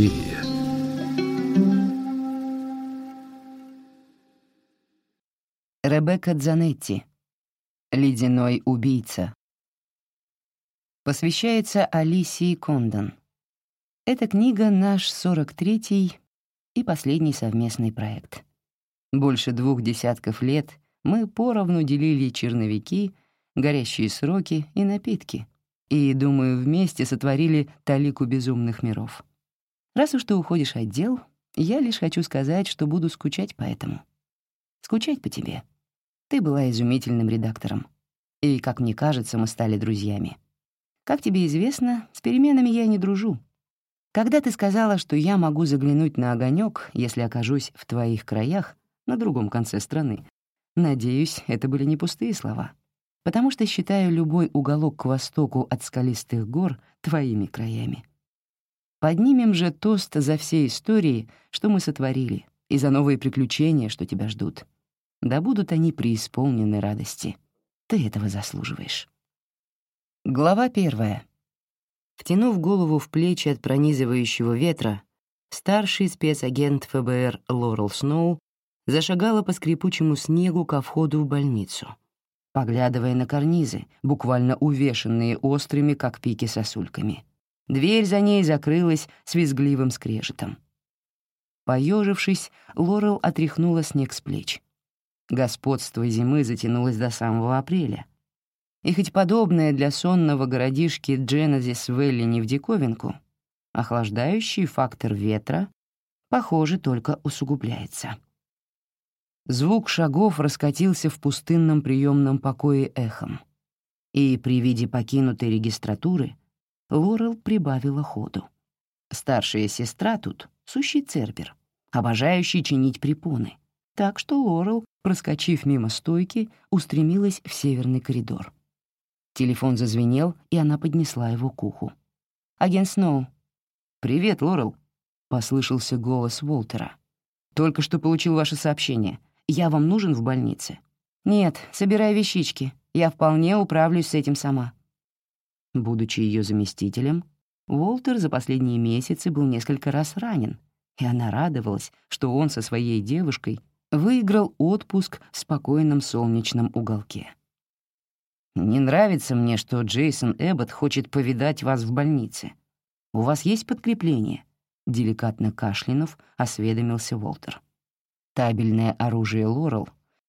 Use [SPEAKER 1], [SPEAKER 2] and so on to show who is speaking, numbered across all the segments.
[SPEAKER 1] Суспирия.
[SPEAKER 2] Ребекка Дзанетти. «Ледяной убийца». Посвящается Алисии Кондон. Эта книга — наш 43-й и последний совместный проект. Больше двух десятков лет мы поровну делили черновики, горящие сроки и напитки, и, думаю, вместе сотворили талику безумных миров. Раз уж ты уходишь от дел, я лишь хочу сказать, что буду скучать по этому. Скучать по тебе. Ты была изумительным редактором. И, как мне кажется, мы стали друзьями. Как тебе известно, с переменами я не дружу. Когда ты сказала, что я могу заглянуть на огонек, если окажусь в твоих краях, на другом конце страны, надеюсь, это были не пустые слова, потому что считаю любой уголок к востоку от скалистых гор твоими краями. Поднимем же тост за все истории, что мы сотворили, и за новые приключения, что тебя ждут. Да будут они преисполнены радости. Ты этого заслуживаешь. Глава первая. Втянув голову в плечи от пронизывающего ветра, старший спецагент ФБР Лорел Сноу зашагала по скрипучему снегу ко входу в больницу, поглядывая на карнизы, буквально увешанные острыми, как пики сосульками. Дверь за ней закрылась с визгливым скрежетом. Поежившись, Лорел отряхнула снег с плеч. Господство зимы затянулось до самого апреля. И хоть подобное для сонного городишки Дженезис Велли не в диковинку, охлаждающий фактор ветра, похоже, только усугубляется. Звук шагов раскатился в пустынном приемном покое эхом, и при виде покинутой регистратуры Лорел прибавила ходу. Старшая сестра тут — сущий цербер, обожающий чинить препоны, так что Лорел, проскочив мимо стойки, устремилась в северный коридор. Телефон зазвенел, и она поднесла его к уху. «Агент Сноу». «Привет, Лорел», — послышался голос Уолтера. «Только что получил ваше сообщение. Я вам нужен в больнице?» «Нет, собирай вещички. Я вполне управлюсь с этим сама». Будучи ее заместителем, Уолтер за последние месяцы был несколько раз ранен, и она радовалась, что он со своей девушкой выиграл отпуск в спокойном солнечном уголке. «Не нравится мне, что Джейсон Эббот хочет повидать вас в больнице. У вас есть подкрепление?» Деликатно кашлянув, осведомился Уолтер. Табельное оружие Лорел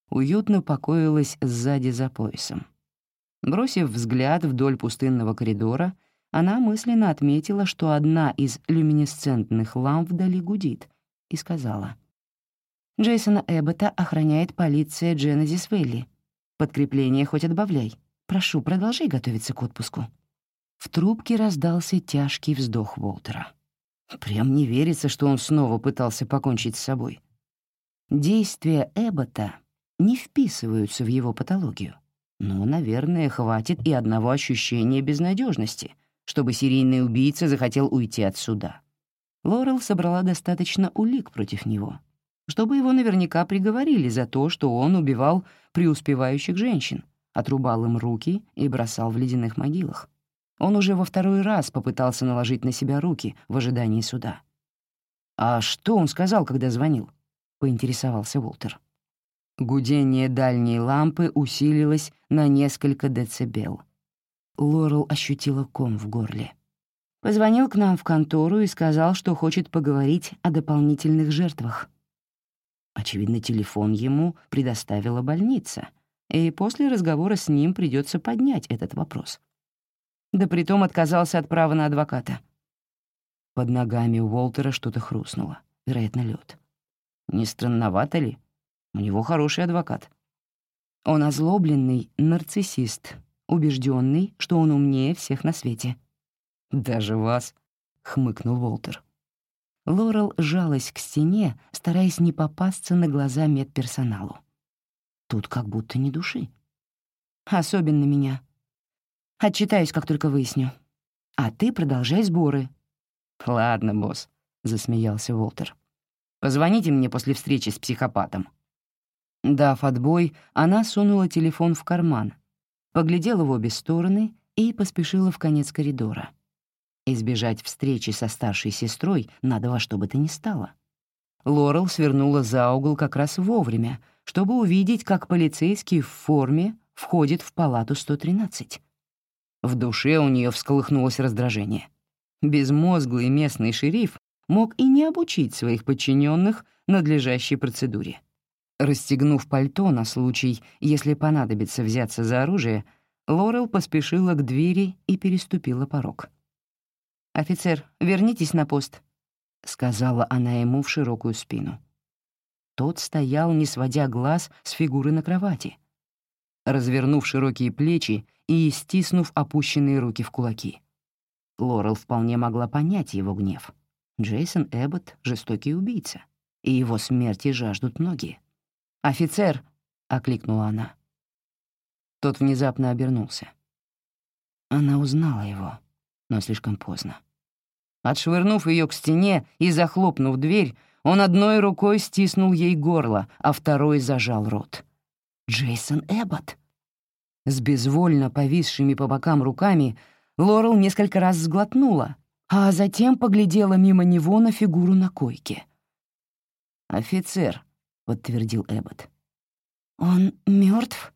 [SPEAKER 2] уютно покоилось сзади за поясом. Бросив взгляд вдоль пустынного коридора, она мысленно отметила, что одна из люминесцентных ламп вдали гудит, и сказала. «Джейсона Эббота охраняет полиция Дженезис Вэлли. Подкрепление хоть отбавляй. Прошу, продолжай готовиться к отпуску». В трубке раздался тяжкий вздох Уолтера. Прям не верится, что он снова пытался покончить с собой. Действия Эббота не вписываются в его патологию. Но, наверное, хватит и одного ощущения безнадежности, чтобы серийный убийца захотел уйти отсюда. Лорел собрала достаточно улик против него, чтобы его наверняка приговорили за то, что он убивал преуспевающих женщин, отрубал им руки и бросал в ледяных могилах. Он уже во второй раз попытался наложить на себя руки в ожидании суда. «А что он сказал, когда звонил?» — поинтересовался Уолтер. Гудение дальней лампы усилилось на несколько децибел. Лорел ощутила ком в горле. Позвонил к нам в контору и сказал, что хочет поговорить о дополнительных жертвах. Очевидно, телефон ему предоставила больница — и после разговора с ним придется поднять этот вопрос. Да притом отказался от права на адвоката. Под ногами у Уолтера что-то хрустнуло, вероятно, лед. Не странновато ли? У него хороший адвокат. Он озлобленный нарциссист, убежденный, что он умнее всех на свете. «Даже вас?» — хмыкнул Уолтер. Лорел жалась к стене, стараясь не попасться на глаза медперсоналу. Тут как будто не души. Особенно меня. Отчитаюсь, как только выясню. А ты продолжай сборы. «Ладно, босс», — засмеялся Уолтер. «Позвоните мне после встречи с психопатом». Дав отбой, она сунула телефон в карман, поглядела в обе стороны и поспешила в конец коридора. Избежать встречи со старшей сестрой надо во что бы то ни стало. Лорел свернула за угол как раз вовремя, чтобы увидеть, как полицейский в форме входит в палату 113. В душе у нее всколыхнулось раздражение. Безмозглый местный шериф мог и не обучить своих подчиненных надлежащей процедуре. Расстегнув пальто на случай, если понадобится взяться за оружие, Лорел поспешила к двери и переступила порог. «Офицер, вернитесь на пост», — сказала она ему в широкую спину. Тот стоял, не сводя глаз с фигуры на кровати, развернув широкие плечи и стиснув опущенные руки в кулаки. Лорел вполне могла понять его гнев. Джейсон Эббот — жестокий убийца, и его смерти жаждут многие. «Офицер!» — окликнула она. Тот внезапно обернулся. Она узнала его, но слишком поздно. Отшвырнув ее к стене и захлопнув дверь, он одной рукой стиснул ей горло, а второй зажал рот. Джейсон Эббот. С безвольно повисшими по бокам руками Лорел несколько раз сглотнула, а затем поглядела мимо него на фигуру на койке. «Офицер», — подтвердил Эббот. «Он мертв?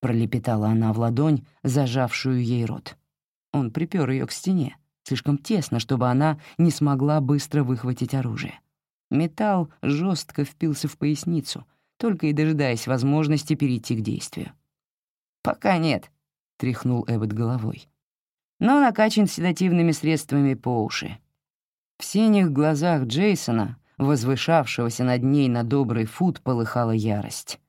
[SPEAKER 2] пролепетала она в ладонь, зажавшую ей рот. Он припер ее к стене, слишком тесно, чтобы она не смогла быстро выхватить оружие. Металл жестко впился в поясницу, только и дожидаясь возможности перейти к действию. «Пока нет», — тряхнул Эббот головой. «Но накачан седативными средствами по уши». В синих глазах Джейсона, возвышавшегося над ней на добрый фут, полыхала ярость.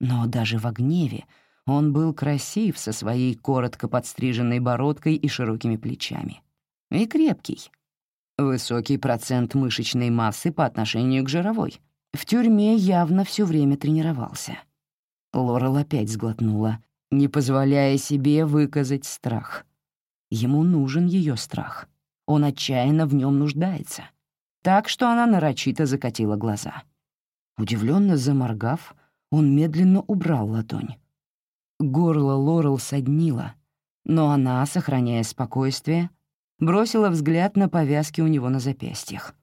[SPEAKER 2] Но даже в гневе он был красив со своей коротко подстриженной бородкой и широкими плечами. И крепкий. Высокий процент мышечной массы по отношению к жировой. В тюрьме явно все время тренировался. Лорел опять сглотнула, не позволяя себе выказать страх. Ему нужен ее страх. Он отчаянно в нем нуждается. Так что она нарочито закатила глаза. Удивленно заморгав, он медленно убрал ладонь. Горло Лорел соднило, но она, сохраняя спокойствие, бросила взгляд на повязки у него на запястьях.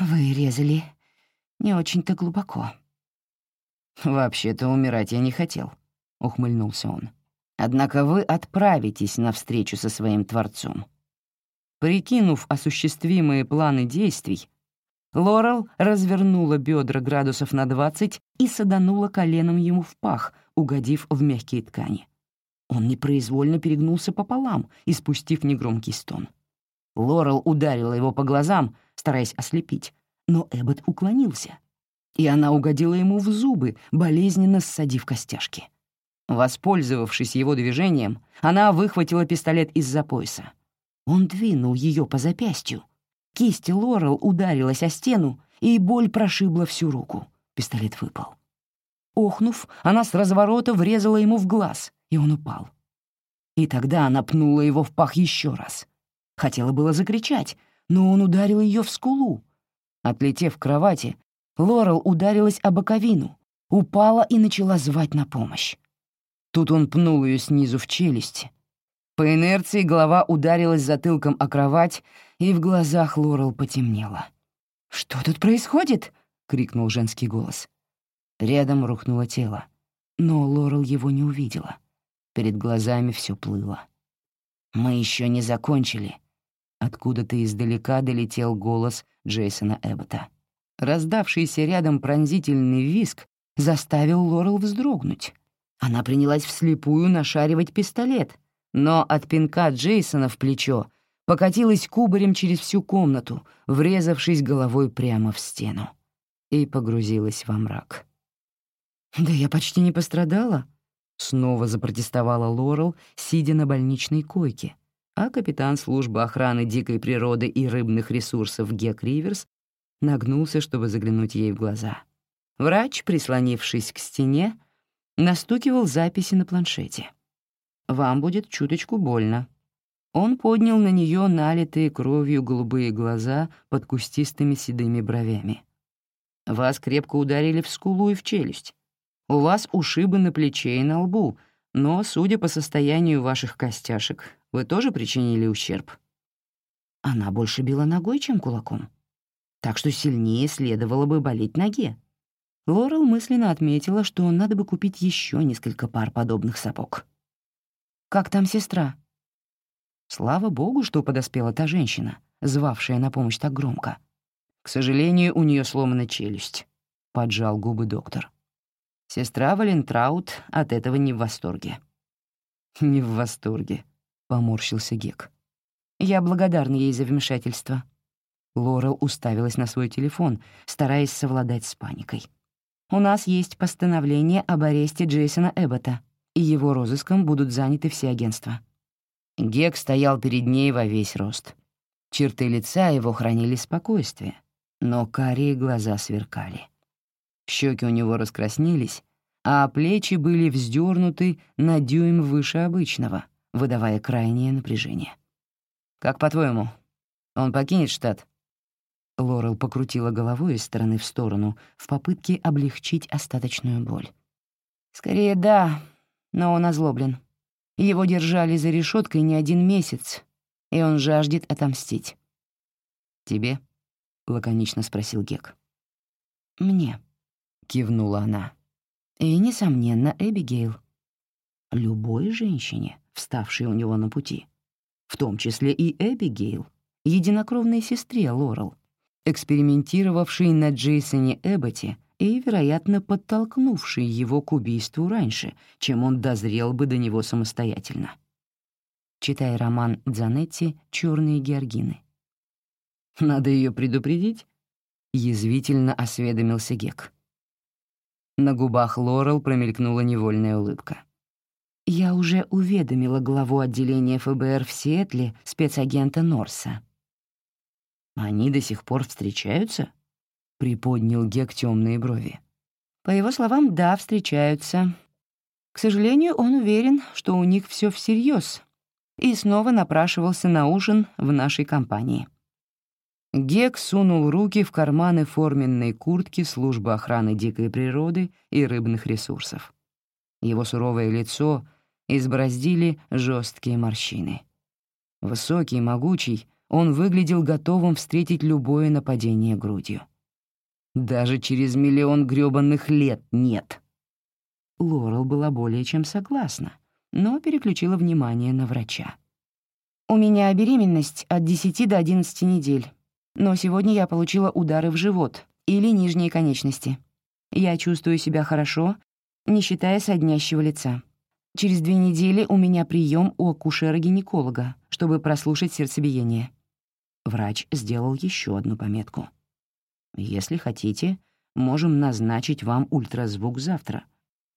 [SPEAKER 2] «Вы резали не очень-то глубоко». «Вообще-то умирать я не хотел», — ухмыльнулся он. «Однако вы отправитесь навстречу со своим Творцом». Прикинув осуществимые планы действий, Лорел развернула бедра градусов на 20 и саданула коленом ему в пах, угодив в мягкие ткани. Он непроизвольно перегнулся пополам, испустив негромкий стон. Лорел ударила его по глазам, стараясь ослепить, но Эббот уклонился, и она угодила ему в зубы, болезненно ссадив костяшки. Воспользовавшись его движением, она выхватила пистолет из-за пояса. Он двинул ее по запястью, Кисть Лорел ударилась о стену, и боль прошибла всю руку. Пистолет выпал. Охнув, она с разворота врезала ему в глаз, и он упал. И тогда она пнула его в пах еще раз. Хотела было закричать, но он ударил ее в скулу. Отлетев к кровати, Лорел ударилась о боковину, упала и начала звать на помощь. Тут он пнул ее снизу в челюсть. По инерции голова ударилась затылком о кровать, и в глазах Лорел потемнело. «Что тут происходит?» — крикнул женский голос. Рядом рухнуло тело, но Лорел его не увидела. Перед глазами все плыло. «Мы еще не закончили», — откуда-то издалека долетел голос Джейсона Эббота. Раздавшийся рядом пронзительный виск заставил Лорел вздрогнуть. Она принялась вслепую нашаривать пистолет, но от пинка Джейсона в плечо покатилась кубарем через всю комнату, врезавшись головой прямо в стену, и погрузилась во мрак. «Да я почти не пострадала», — снова запротестовала Лорел, сидя на больничной койке, а капитан службы охраны дикой природы и рыбных ресурсов Гек Риверс нагнулся, чтобы заглянуть ей в глаза. Врач, прислонившись к стене, настукивал записи на планшете. «Вам будет чуточку больно», он поднял на нее налитые кровью голубые глаза под кустистыми седыми бровями. «Вас крепко ударили в скулу и в челюсть. У вас ушибы на плече и на лбу, но, судя по состоянию ваших костяшек, вы тоже причинили ущерб». Она больше била ногой, чем кулаком. Так что сильнее следовало бы болеть ноге. Лорел мысленно отметила, что надо бы купить еще несколько пар подобных сапог. «Как там сестра?» Слава богу, что подоспела та женщина, звавшая на помощь так громко. К сожалению, у нее сломана челюсть, — поджал губы доктор. Сестра Валентраут от этого не в восторге. «Не в восторге», — поморщился Гек. «Я благодарна ей за вмешательство». Лорел уставилась на свой телефон, стараясь совладать с паникой. У нас есть постановление об аресте Джейсона Эббота, и его розыском будут заняты все агентства». Гек стоял перед ней во весь рост. Черты лица его хранили спокойствие, но карие глаза сверкали. Щеки у него раскраснелись, а плечи были вздернуты на дюйм выше обычного, выдавая крайнее напряжение. «Как по-твоему, он покинет штат?» Лорел покрутила головой из стороны в сторону в попытке облегчить остаточную боль. «Скорее да, но он озлоблен. Его держали за решеткой не один месяц, и он жаждет отомстить». «Тебе?» — лаконично спросил Гек. «Мне», — кивнула она. «И, несомненно, Эбигейл. Любой женщине, вставшей у него на пути, в том числе и Эбигейл, единокровной сестре Лорел, экспериментировавший на Джейсоне Эбботе и, вероятно, подтолкнувший его к убийству раньше, чем он дозрел бы до него самостоятельно. Читая роман Дзанетти «Чёрные георгины». «Надо ее предупредить?» — язвительно осведомился Гек. На губах Лорел промелькнула невольная улыбка. «Я уже уведомила главу отделения ФБР в Сиэтле спецагента Норса», «Они до сих пор встречаются?» — приподнял Гек темные брови. По его словам, да, встречаются. К сожалению, он уверен, что у них все всерьез, и снова напрашивался на ужин в нашей компании. Гек сунул руки в карманы форменной куртки службы охраны дикой природы и рыбных ресурсов. Его суровое лицо избороздили жесткие морщины. Высокий, могучий, он выглядел готовым встретить любое нападение грудью. Даже через миллион грёбаных лет нет. Лорел была более чем согласна, но переключила внимание на врача. «У меня беременность от 10 до 11 недель, но сегодня я получила удары в живот или нижние конечности. Я чувствую себя хорошо, не считая соднящего лица. Через две недели у меня прием у акушера-гинеколога, чтобы прослушать сердцебиение. Врач сделал еще одну пометку. «Если хотите, можем назначить вам ультразвук завтра.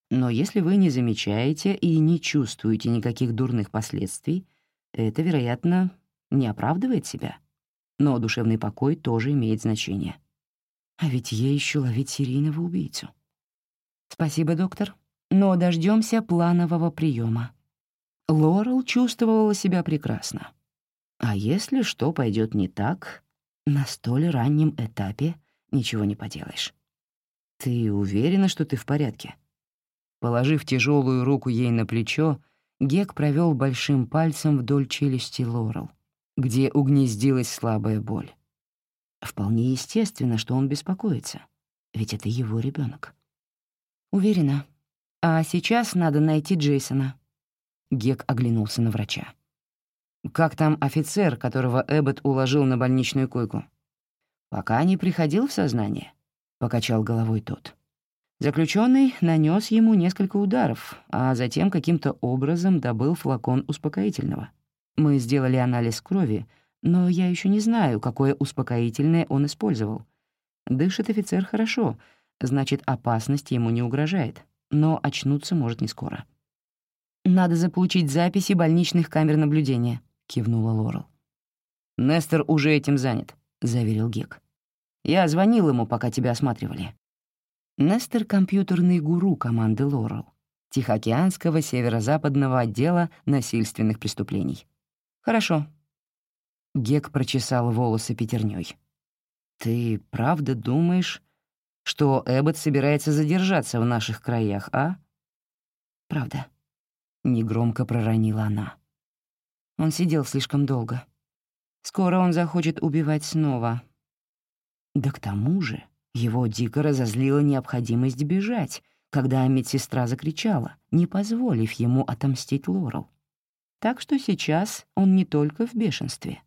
[SPEAKER 2] Но если вы не замечаете и не чувствуете никаких дурных последствий, это, вероятно, не оправдывает себя. Но душевный покой тоже имеет значение. А ведь ей еще ловить серийного убийцу. Спасибо, доктор, но дождемся планового приема. Лорел чувствовала себя прекрасно. А если что пойдет не так, на столь раннем этапе ничего не поделаешь. Ты уверена, что ты в порядке? Положив тяжелую руку ей на плечо, Гек провел большим пальцем вдоль челюсти Лорел, где угнездилась слабая боль. Вполне естественно, что он беспокоится, ведь это его ребенок. Уверена. А сейчас надо найти Джейсона. Гек оглянулся на врача. Как там офицер, которого Эббот уложил на больничную койку? Пока не приходил в сознание, — покачал головой тот. Заключенный нанес ему несколько ударов, а затем каким-то образом добыл флакон успокоительного. Мы сделали анализ крови, но я еще не знаю, какое успокоительное он использовал. Дышит офицер хорошо, значит, опасность ему не угрожает, но очнуться может не скоро. Надо заполучить записи больничных камер наблюдения кивнула Лорел. «Нестер уже этим занят», — заверил Гек. «Я звонил ему, пока тебя осматривали». Нестер — компьютерный гуру команды Лорел, Тихоокеанского северо-западного отдела насильственных преступлений. «Хорошо». Гек прочесал волосы пятерней. «Ты правда думаешь, что Эббот собирается задержаться в наших краях, а?» «Правда», — негромко проронила она. Он сидел слишком долго. Скоро он захочет убивать снова. Да к тому же его дико разозлила необходимость бежать, когда медсестра закричала, не позволив ему отомстить Лорел. Так что сейчас он не только в бешенстве,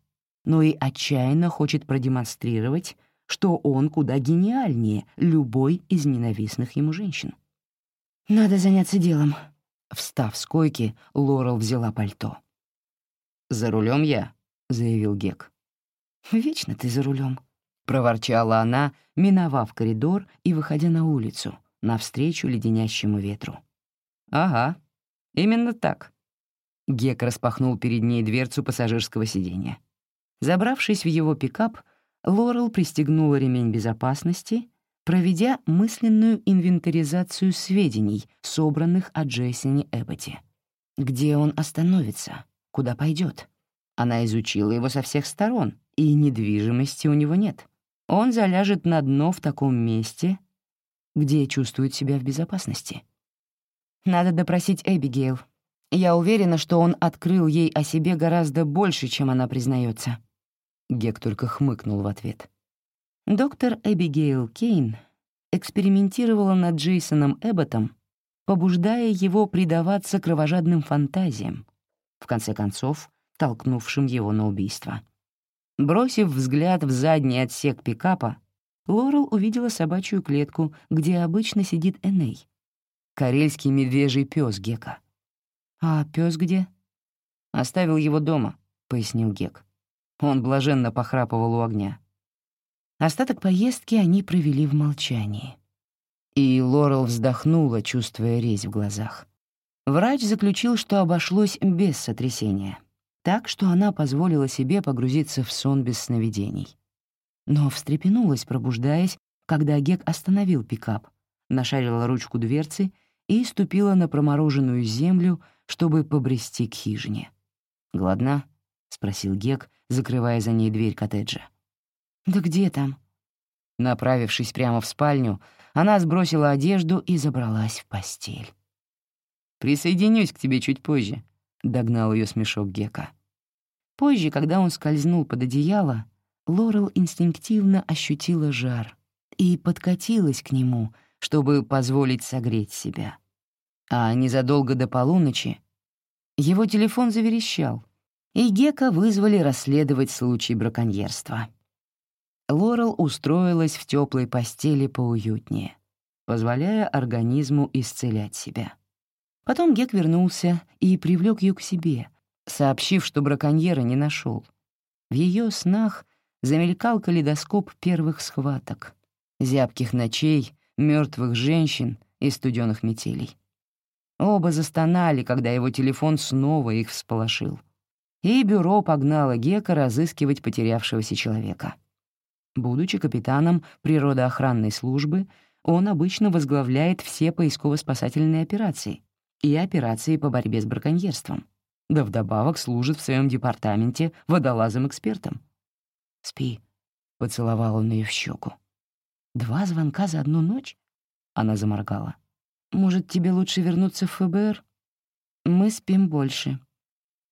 [SPEAKER 2] но и отчаянно хочет продемонстрировать, что он куда гениальнее любой из ненавистных ему женщин. «Надо заняться делом». Встав с койки, Лорел взяла пальто. «За рулем я», — заявил Гек. «Вечно ты за рулем, проворчала она, миновав коридор и выходя на улицу, навстречу леденящему ветру. «Ага, именно так». Гек распахнул перед ней дверцу пассажирского сиденья. Забравшись в его пикап, Лорел пристегнула ремень безопасности, проведя мысленную инвентаризацию сведений, собранных о Джейсоне Эбботе. Где он остановится? Куда пойдет? Она изучила его со всех сторон, и недвижимости у него нет. Он заляжет на дно в таком месте, где чувствует себя в безопасности. Надо допросить Эбигейл. Я уверена, что он открыл ей о себе гораздо больше, чем она признается. Гек только хмыкнул в ответ. Доктор Эбигейл Кейн экспериментировала над Джейсоном Эбботом, побуждая его предаваться кровожадным фантазиям, в конце концов, толкнувшим его на убийство. Бросив взгляд в задний отсек пикапа, Лорел увидела собачью клетку, где обычно сидит Эней. Карельский медвежий пес Гека. «А пес где?» «Оставил его дома», — пояснил Гек. Он блаженно похрапывал у огня. Остаток поездки они провели в молчании. И Лорел вздохнула, чувствуя резь в глазах. Врач заключил, что обошлось без сотрясения, так что она позволила себе погрузиться в сон без сновидений. Но встрепенулась, пробуждаясь, когда Гек остановил пикап, нашарила ручку дверцы и ступила на промороженную землю, чтобы побрести к хижине. «Гладна?» — спросил Гек, закрывая за ней дверь коттеджа. «Да где там?» Направившись прямо в спальню, она сбросила одежду и забралась в постель. «Присоединюсь к тебе чуть позже», — догнал ее смешок Гека. Позже, когда он скользнул под одеяло, Лорел инстинктивно ощутила жар и подкатилась к нему, чтобы позволить согреть себя. А незадолго до полуночи его телефон заверещал, и Гека вызвали расследовать случай браконьерства. Лорел устроилась в теплой постели поуютнее, позволяя организму исцелять себя. Потом Гек вернулся и привлек ее к себе, сообщив, что браконьера не нашел. В ее снах замелькал калейдоскоп первых схваток, зябких ночей, мертвых женщин и студенных метелей. Оба застонали, когда его телефон снова их всполошил и бюро погнало Гека разыскивать потерявшегося человека. Будучи капитаном природоохранной службы, он обычно возглавляет все поисково-спасательные операции и операции по борьбе с браконьерством, да вдобавок служит в своем департаменте водолазом-экспертом. «Спи», — поцеловал он ее в щеку. «Два звонка за одну ночь?» — она заморгала. «Может, тебе лучше вернуться в ФБР? Мы спим больше»,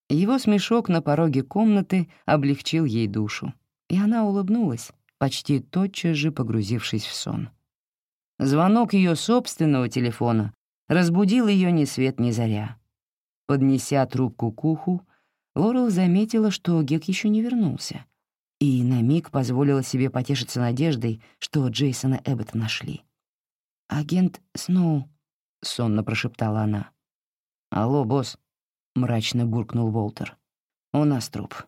[SPEAKER 2] его смешок на пороге комнаты облегчил ей душу, и она улыбнулась, почти тотчас же погрузившись в сон. Звонок ее собственного телефона разбудил ее ни свет ни заря. Поднеся трубку к уху, Лорел заметила, что Гек еще не вернулся, и на миг позволила себе потешиться надеждой, что Джейсона Эббота нашли. «Агент Сноу», — сонно прошептала она. «Алло, босс», — мрачно буркнул Волтер. «У нас труп».